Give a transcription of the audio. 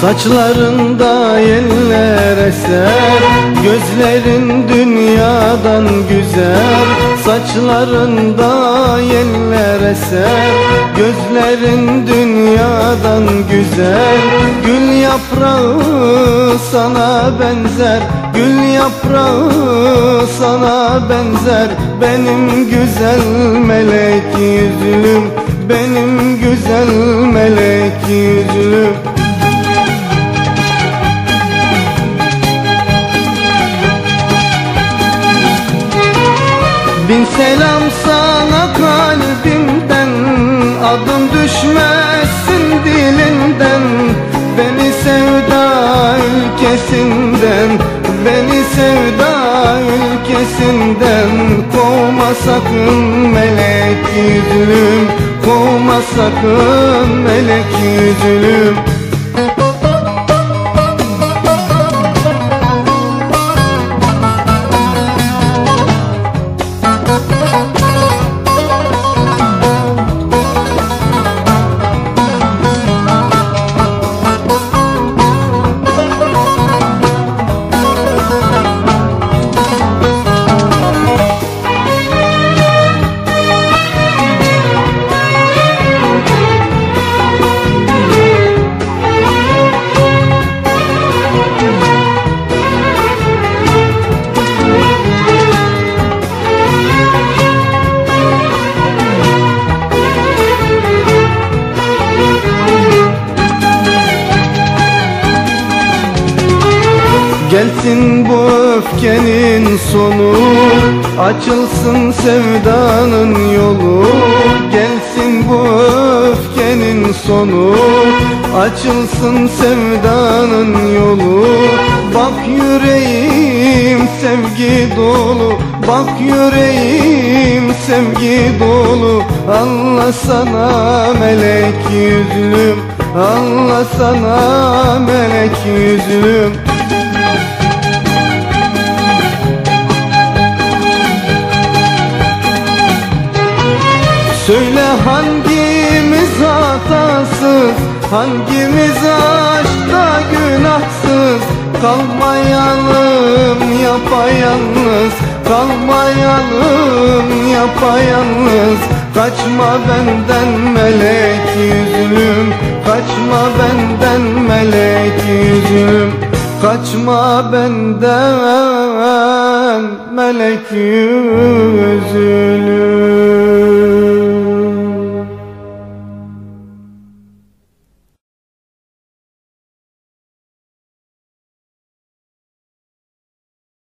Saçlarında yeller eser Gözlerin dünyadan güzel. Saçlarında yeller eser Gözlerin dünyadan güzel. Gül yaprağı sana benzer Gül yaprağı sana benzer. Benim güzel melek yüzlüm Benim güzel melek yüzlüm selam sana kalbimden Adım düşmesin dilinden. Beni sevda ülkesinden Beni sevda ülkesinden. Kovma sakın melek yüzlüm Kovma sakın melek yüzlüm Gelsin bu öfkenin sonu. Açılsın sevdanın yolu. Gelsin bu öfkenin sonu. Açılsın sevdanın yolu. Bak yüreğim sevgi dolu. Bak yüreğim sevgi dolu. Allah sana melek yüzlüm. Allah sana melek yüzlüm hangimiz hatasız Hangimiz aşkta günahsız? Kalmayalım yapayalnız. Kalmayalım yapayalnız. Kaçma benden melek yüzlüm Kaçma benden melek yüzlüm Kaçma benden melek yüzlüm